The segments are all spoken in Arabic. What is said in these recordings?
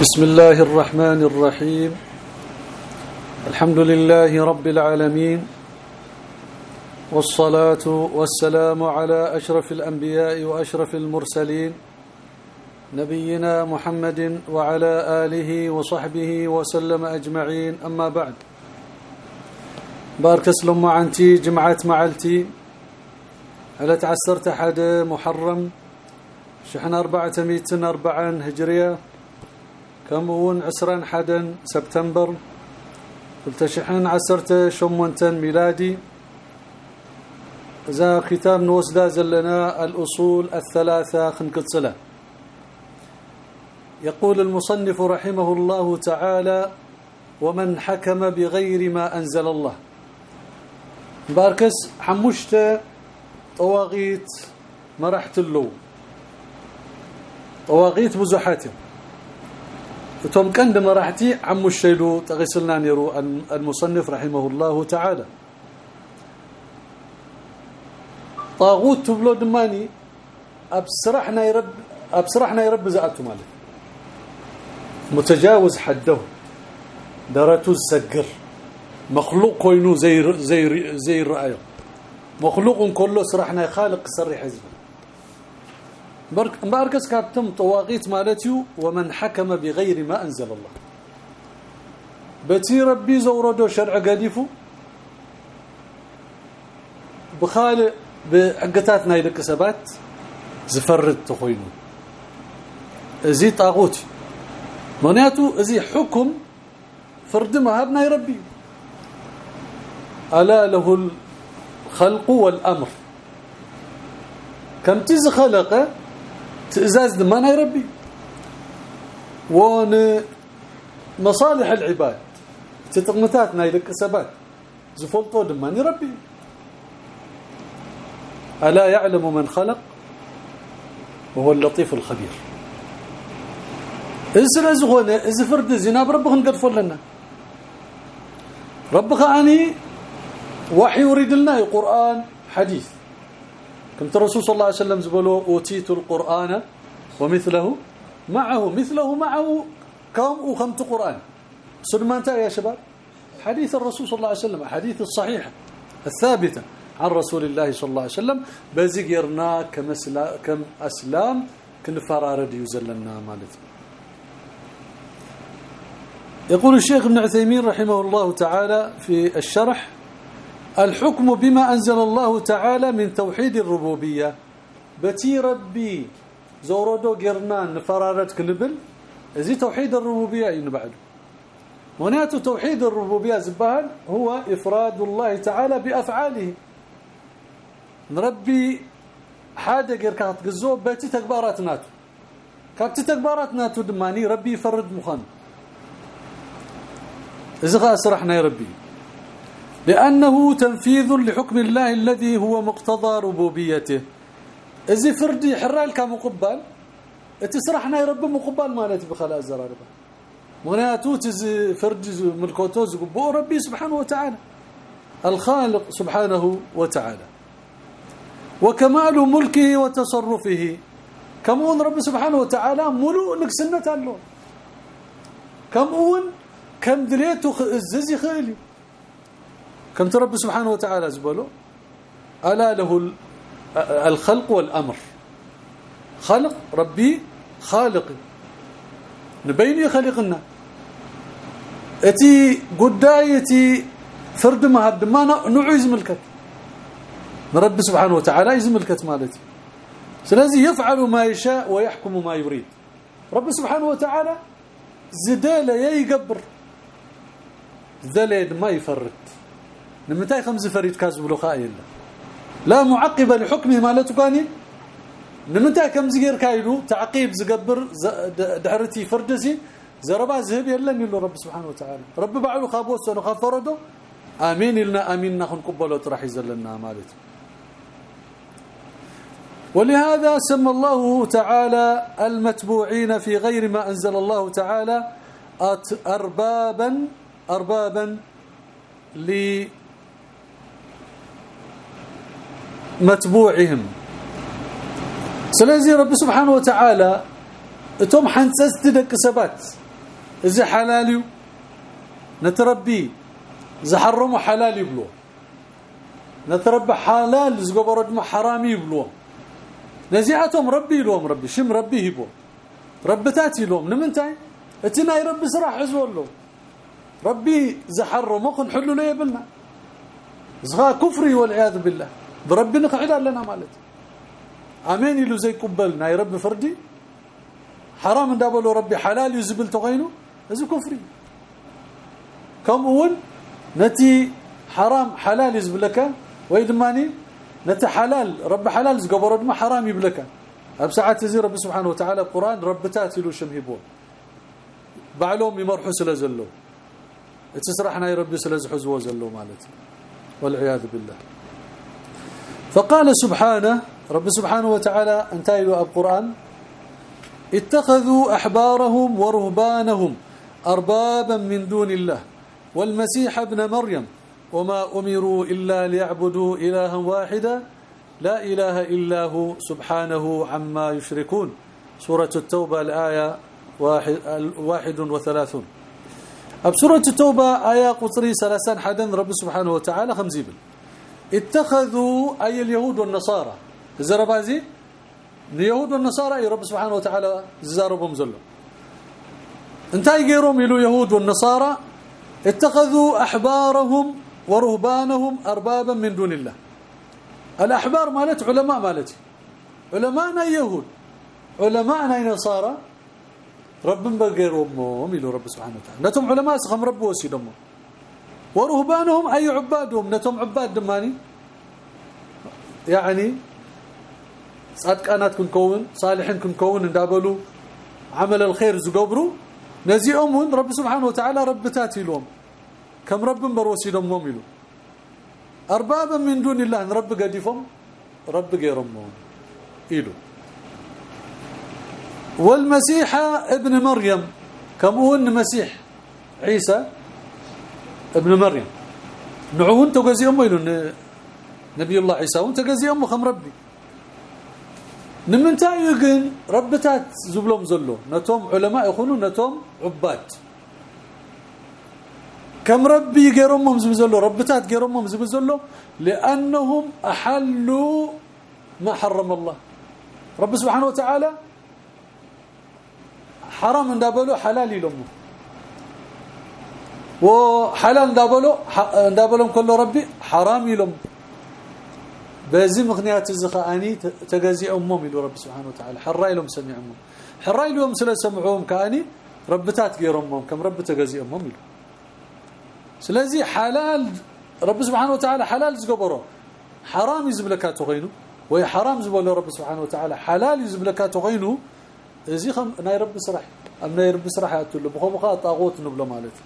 بسم الله الرحمن الرحيم. الحمد لله رب العالمين والصلاة والسلام على أشرف الأنبياء وأشرف المرسلين نبينا محمد وعلى آله وصحبه وسلم أجمعين. أما بعد بارك اسلم معنتي جمعة معلتي. هل تعسرت حد محرم؟ شحن أربعة ميتين أربعا هجرية. كمون عسران حدا سبتمبر قلت شحن عسرت شمونتن ميلادي. إذا كتاب نوسدا زلنا الأصول الثلاثة خنقصله يقول المصنف رحمه الله تعالى ومن حكم بغير ما أنزل الله باركس حمشت طواغيت مرحت اللو. طواغيت بزحاتهم ثم كان مراحتي عم الشيلو تغسلنا نيرو المصنف رحمه الله تعالى. طاغوت تبلو دماني أبصرحنا يرب أبصرحنا يرب زعتو مالك. متجاوز حده. درته الزقر. مخلوق كوينو زي زي زي الرأي. مخلوق كله سرحنا خالق سري حزب باركس كابتم طواغيت مالتيو ومن حكم بغير ما أنزل الله. بتي ربي زوردو شرع قديفو بخالق بعقتاتنا يدك سبات زفرد تخوينو. إزي طاغوت. منياتو إزي حكم فرد مهبنا يربي ألا له الخلق والأمر. كم تز تزاز ما يربي وان مصالح العباد. تطمتاتنا يلك سبات زفلطو دمان يربي ألا يعلم من خلق؟ وهو اللطيف الخبير. زغونه إذا فرد زنا بربك نقرف لنا. ربك اني وحي يريد لنا القرآن حديث. كنت الرسول صلى الله عليه وسلم زبلوا أوتيت القرآن ومثله معه مثله معه كم وخمت قرآن. سلمان يا شباب حديث الرسول صلى الله عليه وسلم حديث الصحيح الثابتة عن رسول الله صلى الله عليه وسلم بزقرنا كم كم أسلام كن فرارد يزلنا مالتنا يقول الشيخ ابن عثيمين رحمه الله تعالى في الشرح الحكم بما أنزل الله تعالى من توحيد الربوبية. بتي ربي زوردو قرنان نفرارت كنبل زي توحيد الربوبية إن بعد. وناتو توحيد الربوبية زبان هو إفراد الله تعالى بأفعاله. نربي حاجة غير كانت قزو بتي تكبارات ناتو. كانت تكبارات ناتو دماني ربي يفرد مخان. إذا أسرحنا يا ربي. لأنه تنفيذ لحكم الله الذي هو مقتضى ربوبيته. إذا فردي حرال كمقبل تسرحنا رب مقبل مالتي بخلاء زراربه مناتو تز فرد ملكوتو زقبو ربي سبحانه وتعالى. الخالق سبحانه وتعالى. وكمال ملكه وتصرفه. كمون رب سبحانه وتعالى ملوء نكسنه له كمون كم دليته الززي خيلي. كم ترب سبحانه وتعالى زبله ألا له الخلق والأمر. خلق ربي خالق نبيني خلقنا. إتي قدايتي فرد ما هب ما نعوز ملكت رب سبحانه وتعالى يزملكت مالتي. سلازي يفعل ما يشاء ويحكم ما يريد. رب سبحانه وتعالى زدالة يقبر. ذلد ما يفرد. نمتاي خمس فريد كاز بلو خايل لا معقب لحكمه مالته كاني نمتاي كم زغير كايلو تعقيب زقبر دعرتي فردسي زربا ذهب يلن يلو رب سبحانه وتعالى. رب بعلو خابوس سنو خفردو آمين لنا آمين نخن قبلو راح يزلنا مالته ولهذا سمى الله تعالى المتبوعين في غير ما أنزل الله تعالى أربابا أربابا لمتبوعهم سلازي رب سبحانه وتعالى اتم حنسست دك سبات. إذا حلال نتربي زحرمه حلال يبلو. نتربى حلال زغبروا دم حرام يبلو. نزيعتهم ربي لهم ربي شم ربي يبو. ربتاتي لهم نمنتاي اتنا ربي سراح حزولو ربي زحرمه حلو له يبلنا زغا كفري والعياذ بالله. بربنا قعد لنا مالت. آمين يلو زي قبلنا يا رب فردي. حرام اندابلو ربي حلال يزبل تغينو. اذا كفري. كم أول؟ نتي حرام حلال يزبلك. ويدماني نتي حلال رب حلال زقبر دم حرام يبلك. بساعات زي رب سبحانه وتعالى القران ربتات له شمهبو بعلوم يمرحوا سلازلو تسرحنا يا ربي سلازحزو زلو مالتي والعياذ بالله. فقال سبحانه رب سبحانه وتعالى انتهى القرآن. اتخذوا أحبارهم ورهبانهم اربابا من دون الله والمسيح ابن مريم وما أمروا إلا ليعبدوا الها واحدا لا إله إلا هو سبحانه عما يشركون. سورة التوبة الآية واحد وثلاثون. بسوره التوبة آية قطري ثلاثان حدا رب سبحانه وتعالى خمزيبل اتخذوا أي اليهود والنصارى. زربازي اليهود والنصارى رب سبحانه وتعالى زاربهم زلوا انتهي غيرهم؟ يلو يهود والنصارى. اتخذوا أحبارهم ورهبانهم اربابا من دون الله. الأحبار مالت؟ علماء مالتي علماءنا يهود؟ علماءنا نصارى؟ رب بغيرهم يلو رب سبحانه وتعالى. نتم علماء سخم رب وسيدهم ورهبانهم أي عبادهم؟ نتم عباد دماني. يعني صادقانات كنكون صالحين كنكون اندابلو عمل الخير زقبرو نزيهم رب سبحانه وتعالى ربتات لهم كم رب بروسيدهم يلو اربابا من دون الله رب قديفهم رب غيرهم يلو والمسيح ابن مريم كم هو المسيح عيسى ابن مريم. نعون تجزي أمه نبي الله عيسى وانت جزي أمه خم ربي. نمنتا يغن ربتات زبلهم زلو. نتوم علماء يكونوا نتوم عباد. كم ربي غيرهم زبزلو ربتات غيرهم زبزلو لأنهم أحلوا ما حرم الله. رب سبحانه وتعالى حرام اندابلو حلال لهم وحلال اندابلو اندابلهم كله ربي حرام لهم بزي مغنيات الزخاني تجازي امهم يلو رب سبحانه وتعالى. حراي لهم سمعهم حراي لهم سلا سمعوهم كأني ربتات غيرهم كم رب تجازي امهم يلو. سلازي حلال رب سبحانه وتعالى حلال زقبره حرام يزبلكاتو غينو وهي حرام زبل رب سبحانه وتعالى. حلال يزبلكاتو غينو زي خم ناي رب سرح. أم ناي رب سرح ياتلو. بخو بخا طاغوت نبله مالتي.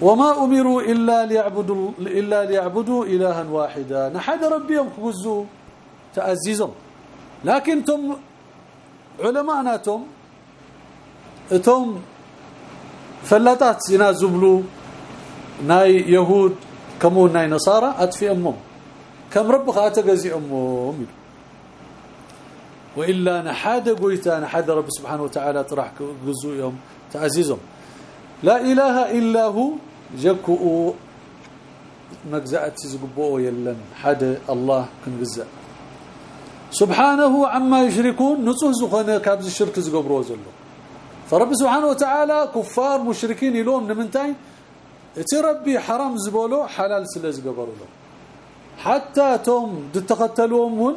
وما أمروا إلا ليعبدوا إلا ليعبدوا إلها واحدا. نحد ربهم كوزو تعزيزهم لكن تم علماءناتهم اتم فلاتات ينازبلوا ناي يهود كمو ناي نصارى اطفي أمهم. كم رب خاتجزي أمهم. وإلا نحاد قويتا نحد رب سبحانه وتعالى طرح جزو يوم تعزيزهم لا إله إلا هو. جكو مجزات زغبو يلن. حد الله كنجزا سبحانه عما يشركون. نصه زخنه كابز الشرك زغبرو زلو. فرب سبحانه وتعالى كفار مشركين يلوم نمنتاي تربي حرام زبولو حلال سلازغبرو له حتى توم تقتلوهم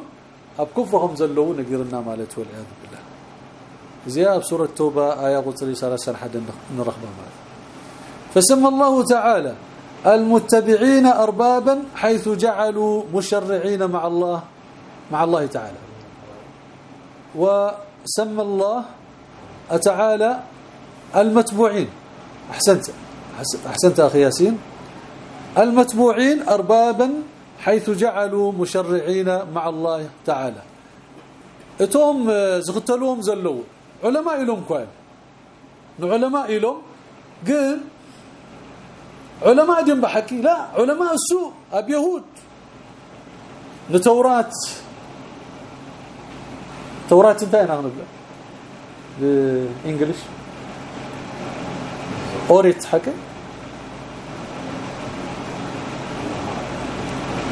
اب كفرهم زلو نغيرنا مالته والعياذ بالله. زياد سورة التوبه آية قلت لي حد نرخبه مالته فسمى الله تعالى المتبعين اربابا حيث جعلوا مشرعين مع الله مع الله تعالى. وسمى الله تعالى المتبوعين. أحسنت أحسنت أخي ياسين. المتبوعين اربابا حيث جعلوا مشرعين مع الله تعالى. اتهم زغتلوهم زلوا علماء لهم كوين علماء لهم قل علماء دين بحكي. لا علماء السوء اب يهود. لتورات تورات انتهينا نقول بالانجلش أوريت حكي.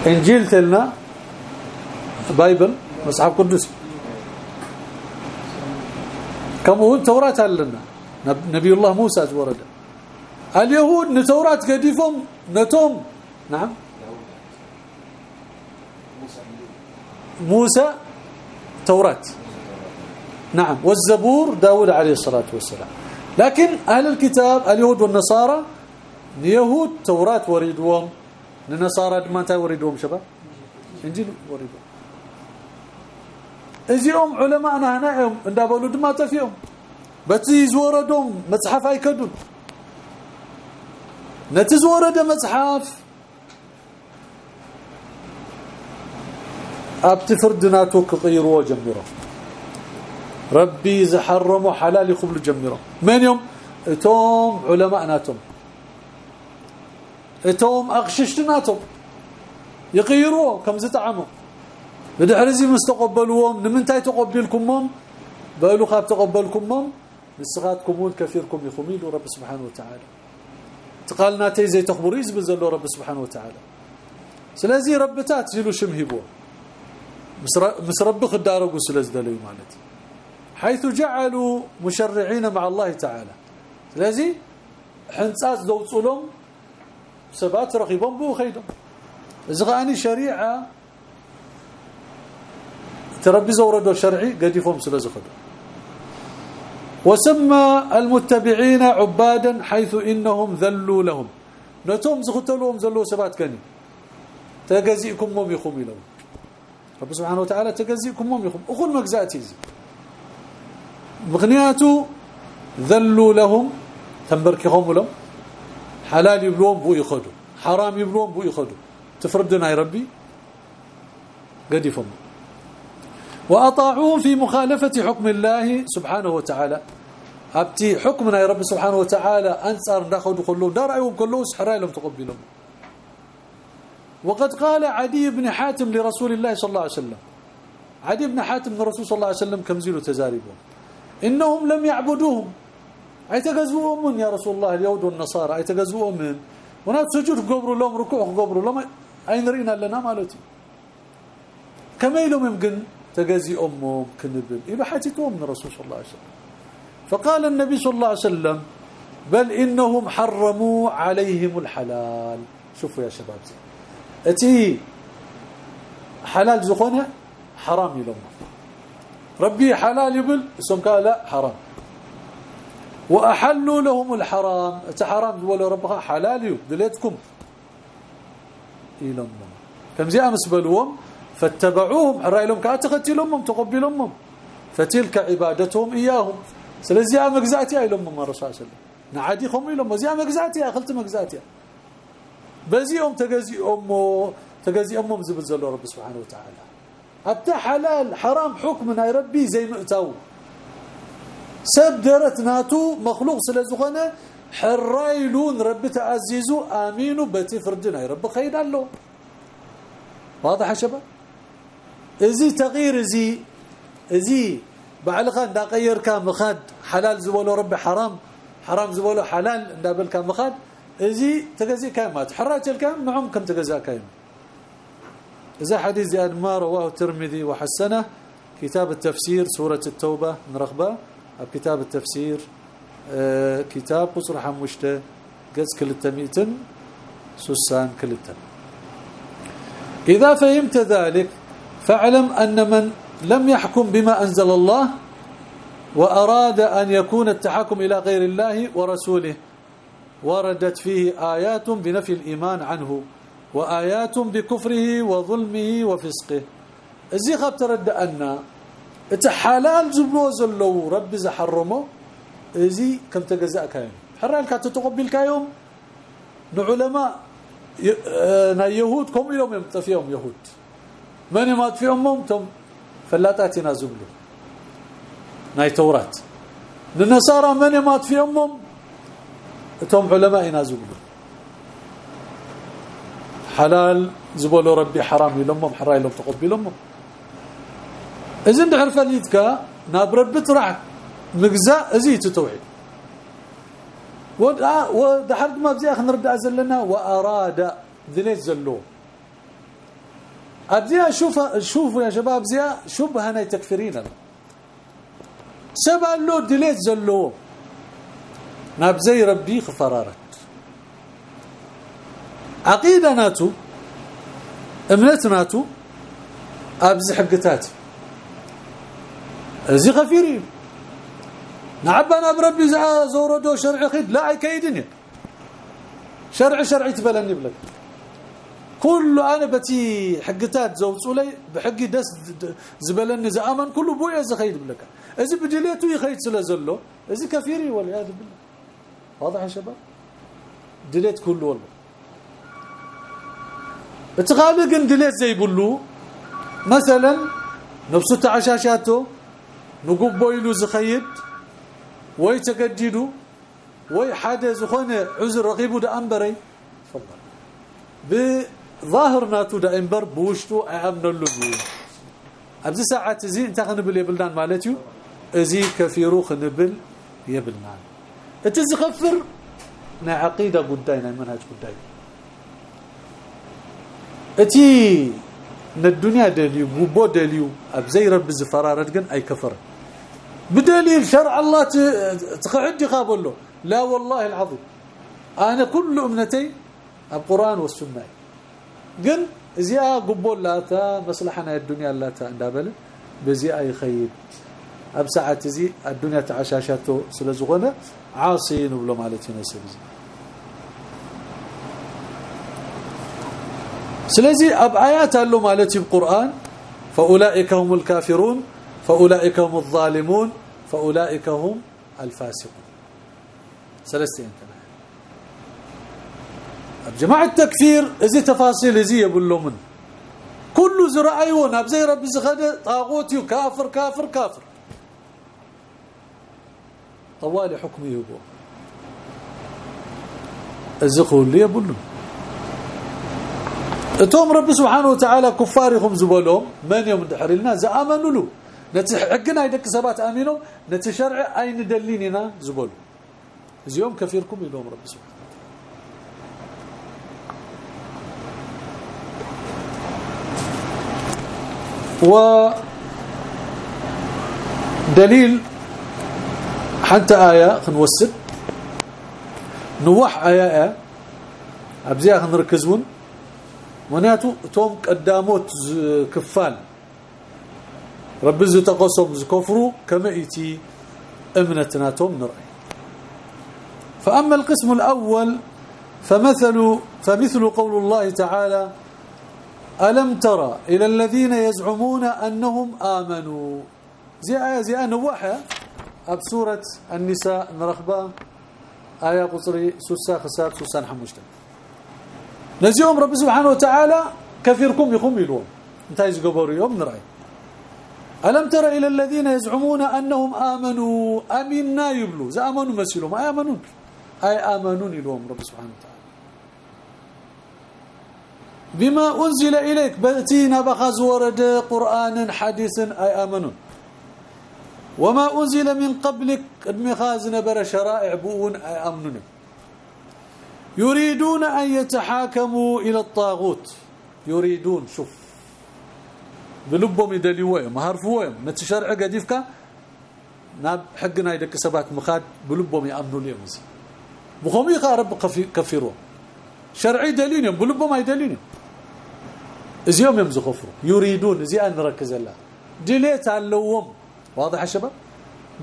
إنجيل تلنا. بايبل مصحف قدس. كم هو التوراة لنا نبي الله موسى ورد اليهود نتوراة قديفهم نتوم. نعم. موسى توراة نعم. والزبور داود عليه الصلاة والسلام. لكن أهل الكتاب اليهود والنصارى اليهود توراة وريدوهم. النصارى ما تا وريدوهم شباب؟ إنجيل وريدوهم. ازيوم علماءنا هنا اندابولو دما تفيهم بتي زوردوم متحف ايكدون نتي دم متحف ابتفردنا توك غير وجمره ربي زحرم حلال خبل جمره من يوم توم علماءنا توم توم اغششتناتهم يغيروه كم زتعمه بدحرزي مستقبلوهم نمنتاي تقبلكمهم؟ بقولوا خاب تقبلكمهم؟ نسخاتكم كثيركم يخميل رب سبحانه وتعالى. تقالنا تي زي تخبريز بزلوا رب سبحانه وتعالى. سلازي ربتات زيلو شمهبوا مسرب خدارغو سلازدلوا مالتي حيث جعلوا مشرعين مع الله تعالى. لذي حنصاص دوصلهم سبات رقيبهم بو خيدهم. إذا شريعة تربي زوردو شرعي قديفهم سلازخدو وسمى المتبعين عبادا حيث إنهم ذلوا لهم. نتوم زختلهم ذلوا سبات كني تجزيكم مم يخم لهم رب سبحانه وتعالى تجزيكم مم يخم أقول مجزاتي مغنياتو ذلوا لهم. تنبركهم لهم. حلال يبلون بو يخدو. حرام يبلون بو يخدو. تفردنا يا ربي. قديفهم وأطاعوه في مخالفة حكم الله سبحانه وتعالى. أبتي حكمنا يا رب سبحانه وتعالى. انصار ناخذ كله دار ايهم كله سحراء لهم تقبلهم. وقد قال عدي بن حاتم لرسول الله صلى الله عليه وسلم. عدي بن حاتم للرسول صلى الله عليه وسلم كم زيلوا تزاربهم إنهم لم يعبدوهم. اي تغزوهم من يا رسول الله اليهود والنصارى؟ اي تغزوهم من؟ ونات سجود قبروا لهم ركوع قبروا لهم. أين رينا لنا مالتي؟ كما يمكن تجزي امهم كنبل يبقى حتتهم من الرسول صلى الله عليه وسلم. فقال النبي صلى الله عليه وسلم بل إنهم حرموا عليهم الحلال. شوفوا يا شباب. أتي حلال زخونه حرام لهم ربي حلال يقول اسم قال لا حرام. وأحلوا لهم الحرام. حرام ولا ربها؟ حلال دليتكم. إلى كم زي أمس بلوهم؟ فاتبعوهم رايلهم كاتختلهم تقبلهم فتلك عبادتهم إياهم. سلازي مغزاتي ايلهم الرسول صلى الله عليه وسلم. نعاديهم لهم زي مغزاتي أخلت مغزاتي بزيهم تجزي امه تجزي أمهم زبل زلوا رب سبحانه وتعالى. حتى حلال حرام حكمنا يا ربي زي مؤتو سب درتناتو مخلوق سلازخنه حرايلون رب تعزيزو آمينو بتي فردنا يا رب خير الله واضح يا شباب؟ ازي تغيير ازي ازي بعلقه دا غير كان مخد حلال زولو ربي حرام حرام زولو حلال دا كان مخد ازي تجزي كامات حرات الكام معهم كم تجزا كام اذا حديث زياد ما رواه الترمذي وحسنه كتاب التفسير سورة التوبة نرغبة كتاب التفسير كتاب قصر حمشته قز كل التميتن سسان كل التم إذا فهمت ذلك فاعلم أن من لم يحكم بما أنزل الله وأراد أن يكون التحكم إلى غير الله ورسوله وردت فيه آيات بنفي الإيمان عنه وآيات بكفره وظلمه وفسقه. ازي خب ترد أن حلال زبلو زلو رب زحرمه ازي كم تجزاء كاين حرال كتتقبل كايوم؟ نعلماء نا يهود كم يوم يمتفيهم يهود. من يمات في امهم تم فلاتاتنا زبلو ناي تورات. للنصارى من يمات في امهم تم علماء زبلو حلال زبلو ربي حرام يلمهم حرام لهم تقبلهم اذا دحر فليتك ناب رب ترع مجزاء ازيت توحيد. ودحر ما بزي اخ نرد زلنا وأراد ذليت زلو. ابزيا شوف شوفوا يا شباب زيا شبهه هنا تكفرين سبع له دليت زلو. نابزي ربي خفرارت عقيدة ناتو أمنت ناتو ابز حقتات زي غفيرين نعبنا بربي زوردو شرع خيد لا كيدني شرع شرعي تبلني بلك. كل أنا بتي حقتات زوصو لي بحقي دس زبلني زامن كله بويا زخيد بلك. إذا بدليتو يخيد سلازلو إذا كفيري والعياذ بالله. واضح يا شباب؟ دليت كله والله. اتخالق دليت زي بلو. مثلا نفسه تعشاشاته نقبو بويلو زخيد وي تجددو وي حدا زخونه عذر رقيبو ده انبري تفضل. بظاهر ناتو د انبر بوشتو ايامنلو ابز ساعات زي انت خنبل يبلدان مالتيو إزي كفيرو خنبل يبلنا انت زخفر نا عقيدة قداي نا منهج قداي إتي الدنيا دليو بو دليو أبزي رب زفرارت جن أي كفر. بدليل شرع الله تقعد يقابله لا والله العظيم. أنا كل أمنتي القرآن والسنة. قل زيا قبول لاتا مصلحنا الدنيا لاتا اندابل بزي اي خيب ابسعه زي الدنيا تعشاشاته سلازغونه عاصين وبلو مالتي نسب زي سلازي اب ايات له مالتي القران فاولئك هم الكافرون فاولئك هم الظالمون فاولئك هم الفاسقون ثلاثة جماعة التكفير ازي تفاصيل ازي يقول له من كل زرعيون ابزي ربي زخد طاغوتي كافر كافر كافر. طوال حكمه هو. الزخول لي يقول اتوم رب سبحانه وتعالى كفارهم زبلهم من يوم دحر لنا زامنوا له. نتي حقنا يدك سبات امينو نتي شرع أين دليننا زبول اليوم كثيركم يلوم رب سبحانه. و دليل حتى آية خنوسد نوح آية أبزيها خنركزون وناتو توم قداموت كفال. رب زو تقصم زكفروا كما إيتي امنتناتهم نرأي. فأما القسم الأول فمثل فمثل قول الله تعالى ألم ترى إلى الذين يزعمون أنهم آمنوا؟ زي آية زي آية نوحة بسورة النساء نرخبة آية قصري سوسا خسار سوسا نحمشتك نزيهم رب سبحانه وتعالى كثيركم يقوم يلوم. انتهي زقبور يوم نرأي. ألم تر إلى الذين يزعمون أنهم آمنوا؟ أمنا يبلو. زي آمنوا مسلوا ما آمنون. أي آمنون لهم رب سبحانه وتعالى. بما أنزل إليك. بأتينا بخز ورد قرآن حديث أي آمنون. وما أنزل من قبلك المخاز نبر شرائع بؤون أي آمنون. يريدون أن يتحاكموا إلى الطاغوت. يريدون شوف. بلبهم يدليوهم مهرفوهم نتشرع قديفك ناب حقنا يدك سبات مخاد بلبهم يأمنوا لهم بخوم يقارب كفروا شرعي دليلهم بلبهم يدلينهم ازيهم يمزو خفروا يريدون زي ان نركز الله دليت علوهم واضح يا شباب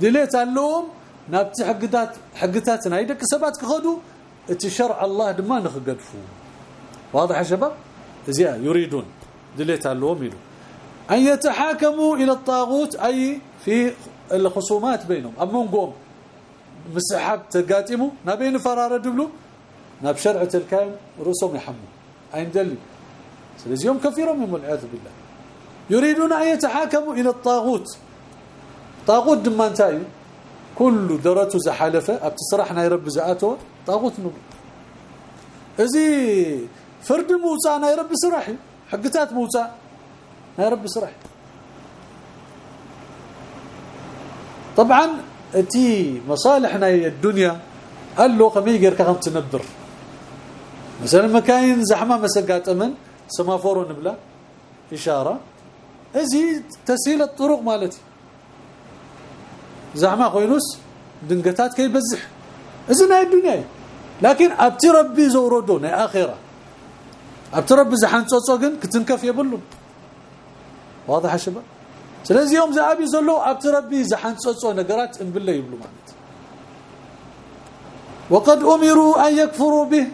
دليت علوهم نابت حقتات حقتاتنا يدك سبات كخدوا شرع الله دما نخقدفوا واضح يا شباب زي يريدون دليت علوهم يدو أن يتحاكموا إلى الطاغوت أي في الخصومات بينهم أما نقوم مسحب تقاتموا نبين فرار دبلو ناب شرعة الكائن رسوم يحموا أين دلي سلزي يوم كثيرا من والعياذ بالله. يريدون أن يتحاكموا إلى الطاغوت. طاغوت دمانتاي كل درته زحلفة. ابتصرحنا يرب زعاته طاغوت نبل ازي فرد موسى أنا يرب سرحي حقتات موسى يا رب اسرح طبعا تي مصالحنا الدنيا. قال له قمي غير كم تنبر. مثلا مكاين زحمة مسقاطمن سمافور نبلا إشارة. هذه تسهيل الطرق مالتي. زعما خوينوس دنقتات كيبزح ازنا الدنيا. لكن أبتي ربي زورودون آخرة. أبتي ربي زحان كتنكف يبلو. واضح يا شباب؟ لذلك يوم زعابي زلو أبتي ربي زحان نغرات إن بالله يبلو مالتي. وقد أمروا أن يكفروا به.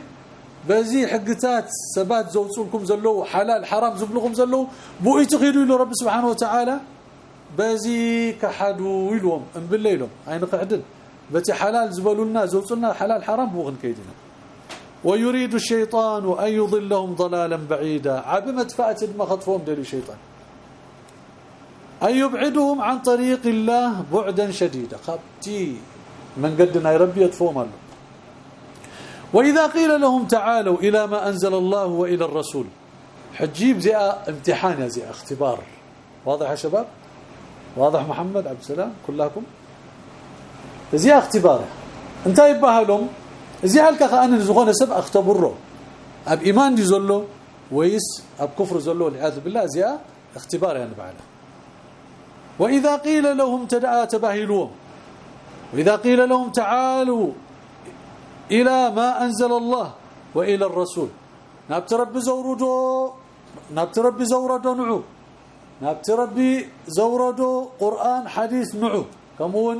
بزي حقتات سبات زوصلكم زلو حلال حرام زبلكم زلو بو يتخيلوا له رب سبحانه وتعالى بزي كحدوا يلوم انبله يلوم اين قعدن بتي حلال زبلولنا زوصلنا حلال حرام بوغن كيدنا ويريد الشيطان أن يضلهم ضلالا بعيدا عبمت فأت ما خطفهم دليل الشيطان أن يبعدهم عن طريق الله بعدا شديدا قبتي من قدنا يربي يطفوهم الله وإذا قيل لهم تعالوا إلى ما أنزل الله وإلى الرسول. حجيب زي امتحان يا زي اختبار. واضح يا شباب؟ واضح محمد عبد السلام كلكم؟ زي اختبار. انت يبهلهم زي هلك أنا زغونه سب أختبره؟ أب إيمان دي زلو ويس أب كفر زلو والعياذ بالله. زي اختبار يعني بعده وإذا قيل لهم تدعى تباهلون وإذا قيل لهم تعالوا إلى ما أنزل الله وإلى الرسول. نبت ربي زوردو نبت ربي زوردو نعو. نبت ربي زوردو قرآن حديث نعو. كمون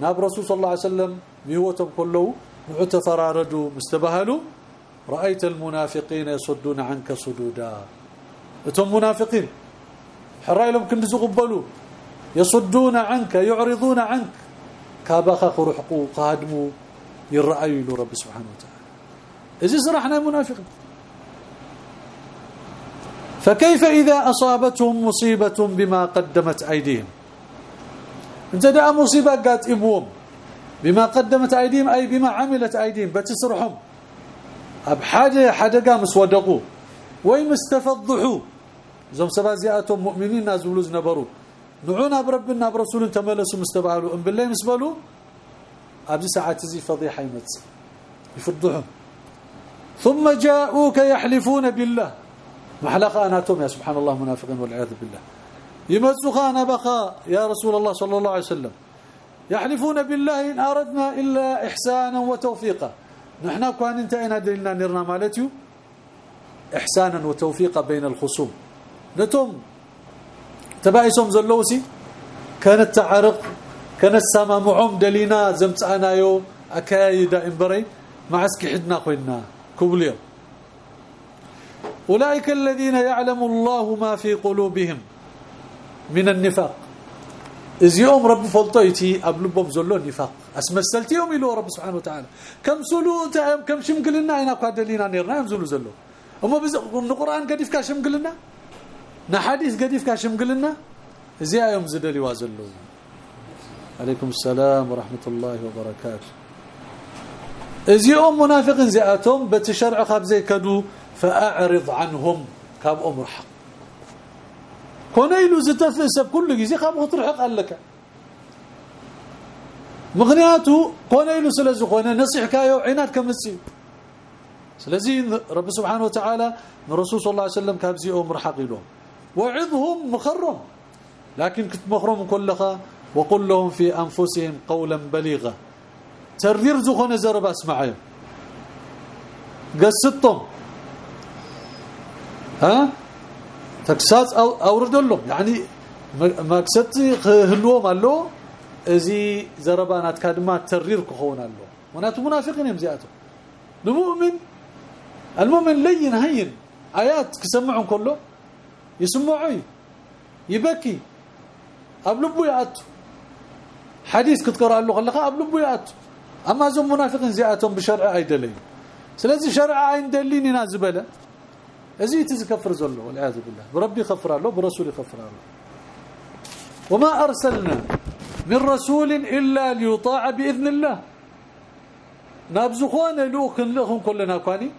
ناب رسول صلى الله عليه وسلم ميوتهم كله تفراردوا مستبهلوا رأيت المنافقين يصدون عنك صدودا. أنتم منافقين؟ حرايلهم كن زقبلوا يصدون عنك يعرضون عنك. كابخ قرحقوا قادموا يرأيوا له رب سبحانه وتعالى. إذا صرحنا منافقين فكيف إذا أصابتهم مصيبة بما قدمت أيديهم؟ انت دا مصيبة قات إبوهم. بما قدمت أيديهم أي بما عملت أيديهم. بتسرحهم أب حاجة حدقه مسودقوا وي مستفضحوا زم سبازياتهم مؤمنين نازلوا نبروا نعونا بربنا برسول تملسوا مستبعلوا. إن بالله مسبلوا ابي ساعات زي فضيحة يمت يفضحهم. ثم جاءوك يحلفون بالله. محلقة اناتهم يا سبحان الله منافقين والعياذ بالله. يمزخان بخا يا رسول الله صلى الله عليه وسلم. يحلفون بالله إن أردنا إلا إحسانا وتوفيقا. نحن كان انتهينا دلنا نرنا مالتيو إحسانا وتوفيقا بين الخصوم. نتم تبايسهم زلوسي. كانت تعرق كانت سما معهم دلينا زمصانا يو اكايد امبري معسك حدنا خوينا كوبليو اولئك الذين يعلم الله ما في قلوبهم من النفاق اذ يوم رب فلطيتي قبلهم زلو نفاق اسمسلتيهم إلى رب سبحانه وتعالى كم سلو كم شمقلنا اينا قادلينا نيرنا يمزلوا زلو اما القران قديف كا شمقلنا نا حديث قديف كا شمقلنا زي يوم زدلي وازلو عليكم السلام ورحمة الله وبركاته. إذ يوم منافقين زياتهم بتشرع خاب زي كدو فأعرض عنهم كاب أمر حق. كونيلو زتفسب كل جزي خاب ترحق لك مغنياتو كونيلو سلازو كونه نصيح كايو عينات كمسي. سلازي رب سبحانه وتعالى من رسول صلى الله عليه وسلم كابزيهم مرحق لهم وعظهم مخرم. لكن كنت مخرم كلها. وقل لهم في أنفسهم قولا بليغا. ترير زخونه زرب اسمعهم قصتهم ها؟ تكساس أو اورد لهم. يعني مكست هلوم الله ازي زربانات كادما ترير كخون الله ونات منافقين يمزياتو المؤمن المؤمن لين هين. آيات كسمعهم كله. يسمعوا يبكي. أبلبو يات حديث كتقرا له خلقه ابلبو يات أما زم منافقين زياتهم بشرع ايدلي سلازي شرع عين دليني نازبله ازي تزكفر زلو والعياذ بالله. بربي خفر له برسول خفر له. وما أرسلنا من رسول إلا ليطاع بإذن الله. نابزخون لوك لهم كلنا كاني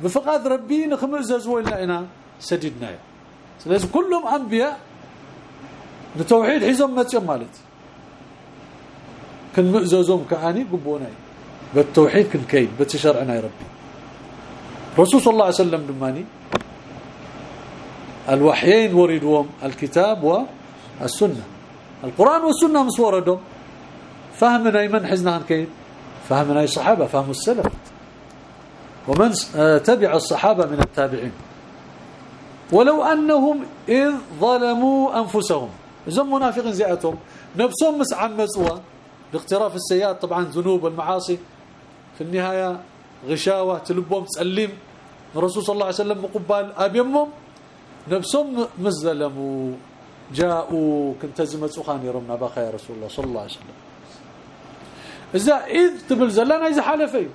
بفقاد ربي نخمزز ولا سددنا. لازم كلهم أنبياء. لتوحيد حزم ما مالت. كن مؤززهم كآني قبوناي. بالتوحيد كنكيد بتشرعنا يا ربي. رسول صلى الله عليه وسلم دماني. الوحيين وردوهم الكتاب والسنة. القرآن والسنة مس وردهم. فهمنا من حزنا كيد؟ فهمنا الصحابة فهم السلف. ومن آه، تبع الصحابة من التابعين. ولو أنهم إذ ظلموا أنفسهم. زم منافقين زياتهم نفسهم مس عمصوا باقتراف السيئات طبعا ذنوب والمعاصي. في النهاية غشاوة تلبهم تسلم الرسول صلى الله عليه وسلم مقبال أبيمهم نفسهم مزلموا جاءوا كنت زمت خاني رمنا باخا يا رسول الله صلى الله عليه وسلم. إذا إذ تبل زلنا اذا حلفي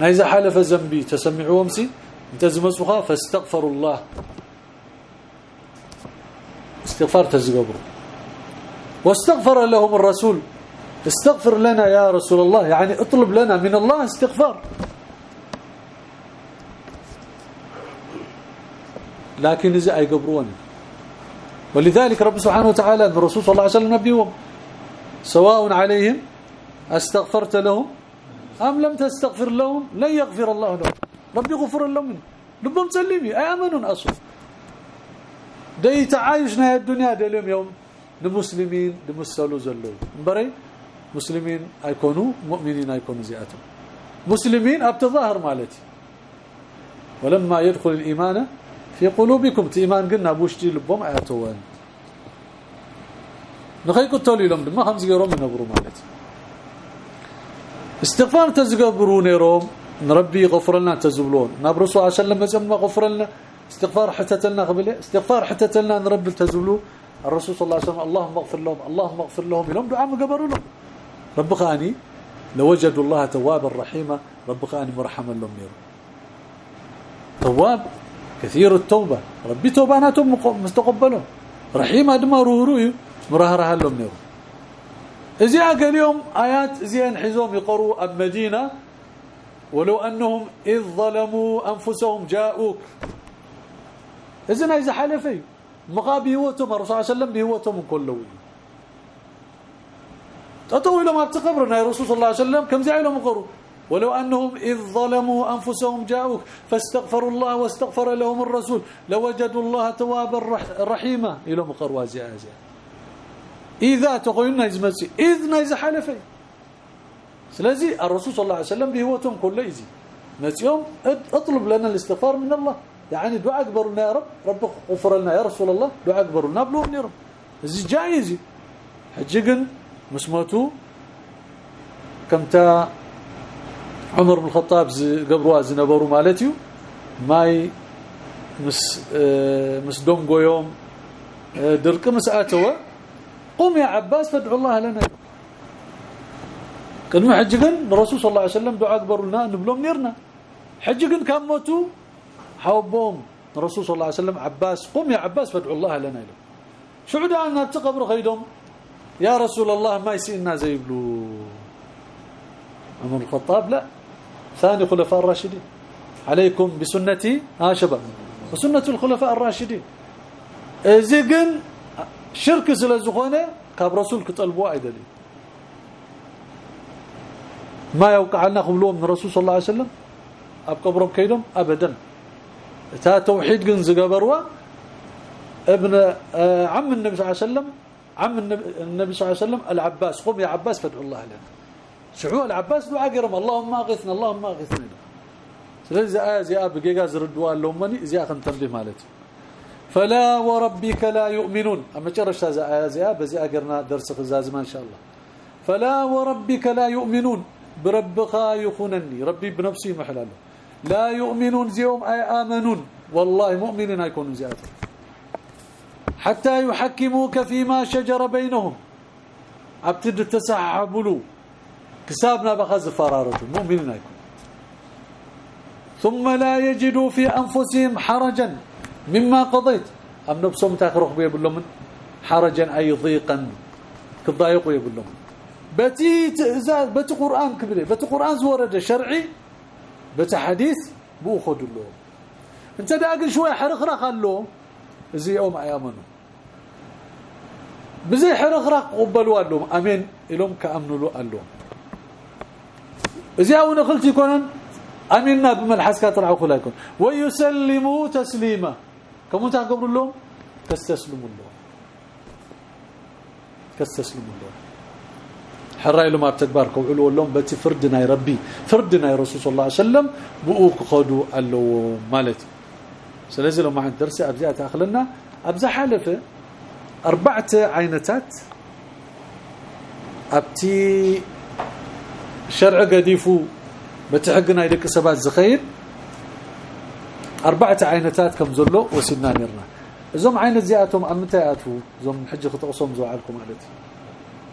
اذا حلف ذنبي. تسمعوا ومسي انت زمت فاستغفروا الله. استغفار تزقبر واستغفر لهم الرسول. استغفر لنا يا رسول الله. يعني اطلب لنا من الله استغفار. لكن إذا يقبرون ولذلك رب سبحانه وتعالى الرسول صلى الله عليه وسلم نبيهم سواء عليهم أستغفرت لهم أم لم تستغفر لهم لن يغفر الله لهم. ربي غفر لهم لبهم سلمي. امنوا أصلا. دي تعايشنا الدنيا اليوم يوم. المسلمين دمسلوا زلوا بري مسلمين ايكونوا مؤمنين ايكونوا زياتهم. مسلمين ابتظاهر مالتي. ولما يدخل الإيمان في قلوبكم إيمان قلنا بوشتي لبهم اياتوان نخي قتلوا لهم ما خمس يوم ينبروا مالتي. استغفار تزغبروا نيروم نربي غفر لنا تزبلون. نبر صلى الله عليه وسلم ما غفر لنا استغفار حتتلنا قبل استغفار حتتلنا نربي تزبلوا الرسول صلى الله عليه وسلم اللهم اغفر لهم اللهم اغفر لهم لهم دعاء مقبروا لهم. رب خاني لوجدوا الله توابا رحيما رب خاني مرحما لهم يرو تواب كثير التوبة. ربي توباناتهم مستقبلهم. رحيما دما روروي مرهرها لهم يرو قال يوم آيات زين حزوم يقروا المدينة ولو أنهم إذ ظلموا أنفسهم جاءوك. إذن إذا حلفي. مقابي هوتهم الرسول صلى الله عليه وسلم بهوتهم كله. تطوي لما تقبرنا يا رسول الله عليه وسلم؟ كم زعلوا مقروا ولو أنهم إذ ظلموا أنفسهم جاءوك فاستغفروا الله واستغفر لهم الرسول لوجدوا الله توابا رحيما. إلى مقروا زيازيا إذا تقولنا إزمسي إذ نيز حلفي. سلازي الرسول صلى الله عليه وسلم بهوتهم كله إزي نسيهم اطلب لنا الاستغفار من الله. يعني دعاء أكبر لنا يا رب. رب غفر لنا يا رسول الله. دعاء أكبر لنا. بلو يا رب. زي جايزي حجقن مسموتو. كمتا عمر بن الخطاب قبروا زنبروا مالتيو. ماي مس آه مس دونغو يوم آه درك مساتوا قوم يا عباس فادعوا الله لنا. كانوا حجقن الرسول صلى الله عليه وسلم دعاء أكبر لنا. نبلوم نيرنا حجقن كان موتوا حوبهم الرسول صلى الله عليه وسلم عباس قم يا عباس فادعوا الله لنا له شعود أن تقبر خيدهم. يا رسول الله ما يسئنا زي بلو عمر الخطاب لا. ثاني خلفاء الراشدين. عليكم بسنتي ها شباب. وسنة الخلفاء الراشدين. زيقن شرك سلازخونه كاب رسول كطلبوا أيدلي. ما يوقع لنا قبلهم من الرسول صلى الله عليه وسلم. اب قبرهم كيدهم ابدا. تا توحيد كن زغبروا ابن آه، عم النبي صلى الله عليه وسلم عم النبي صلى الله عليه وسلم العباس. قم يا عباس فادعوا الله لنا. شعو العباس دعاء قرم اللهم أغثنا اللهم أغثنا. لذلك آية زي أب جيجاز ردوا اللومني زي أخن تنبي مالتي فلا وربك لا يؤمنون أما جرش هذا آية زي أب زي أقرنا درس خزازما إن شاء الله فلا وربك لا يؤمنون بربك يخونني ربي بنفسي محلاله لا يؤمنون زيهم أي آمنون؟ والله مؤمنين يكونوا زيادة. حتى يحكموك فيما شجر بينهم. أبتد تسحبوا كسابنا بخز فرارته. مؤمنين يكون ثم لا يجدوا في أنفسهم حرجا. مما قضيت. أم نفسهم تاخرخ بيقول لهم حرجا أي ضيقا. كضايقوا لهم. بتي تزاد بتي قرآن كبير بتي قرآن زورده شرعي؟ بتي حديث بو خذوا له انت داقل شوية حرخرخ له زي يوم ايامنوا بزي حرخرخ قبلوا لهم آمين. لهم كامنوا له لهم اذا أو نخلت يكون امنا بملحسك ترعوا خلاكم ويسلموا تسليما. كم تعقبوا لهم تستسلموا له تستسلموا له حراي لما بتكبار كوعلوا لهم بتي فردنا يا ربي فردنا يا رسول الله عليه وسلم بؤوك خدوا قالوا مالتي. سلازل مع الدرس ابزات اخلنا ابز حلفه أربعة عينتات. أبتي شرع قديفو. بتحقنا يدك سبات زخير. أربعة عينتات كم زلو وسنا نرنا زم عين زياتهم امتاياتو زم حجة خطقصهم زوعلكم مالتي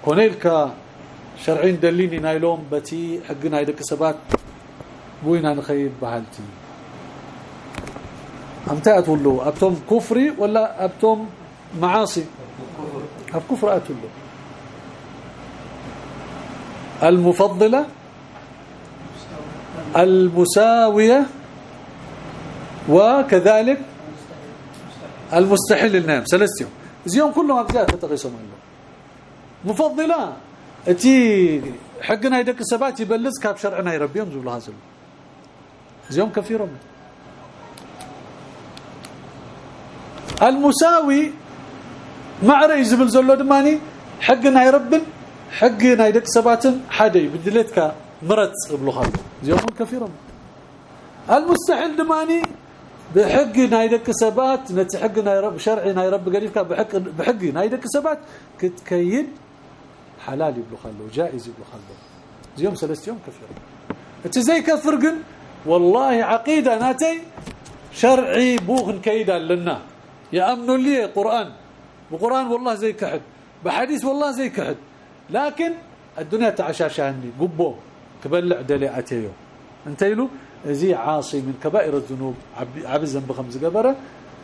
كونيلك شرعين دليني نايلوم بتي حقنا يدك سبات بوينا نخيب بحالتي. إمتى اتولو ابتم كفري ولا ابتم معاصي؟ أب كفر اتولو المفضلة؟ المساوية؟ وكذلك المستحيل للنام سلستيوم زيوم كلهم تقيسهم له مفضلة؟ أتي حقنا يدك سبات يبلز كاب شرعنا يربيهم زبل هازل زيوم كثيرهم المساوي مع رئيس بالزلو دماني حقنا يربن حقنا يدك سباتن حدي بدلتك مرت قبل خالد. زيوم كثيرا المستحيل دماني بحق نايدك سبات نتحق نايرب شرعي نايرب قريبك بحق بحق نايدك سبات كتكيد حلال يبلو خلو جائز يبلو خلو. يوم ثلاث يوم كفر. أنت زي كفرقن والله عقيدة ناتي شرعي بوغن كيدا لنا. يأمنوا لي قرآن. بقران والله زي كحد. بحديث والله زي كحد. لكن الدنيا تعشاشاني قبو كبلع دليعتيو انتيلو زي عاصي من كبائر الذنوب. عب الذنب خمس قبرة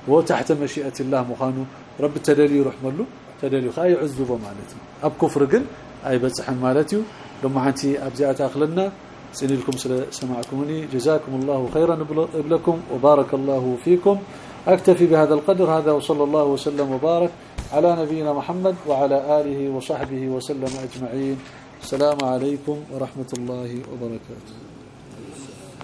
وتحت مشيئة الله مخانو. رب تدلي يرحم له تدلي خاي عذبه مالتي اب كفر قل اي بصحن مالتي لما انتي ابزات اخلنا سنلكم سمعكمني جزاكم الله خيرا ابلكم وبارك الله فيكم اكتفي بهذا القدر هذا وصلى الله وسلم وبارك على نبينا محمد وعلى آله وصحبه وسلم أجمعين السلام عليكم ورحمة الله وبركاته